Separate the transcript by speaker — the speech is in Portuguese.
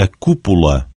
Speaker 1: a cúpula.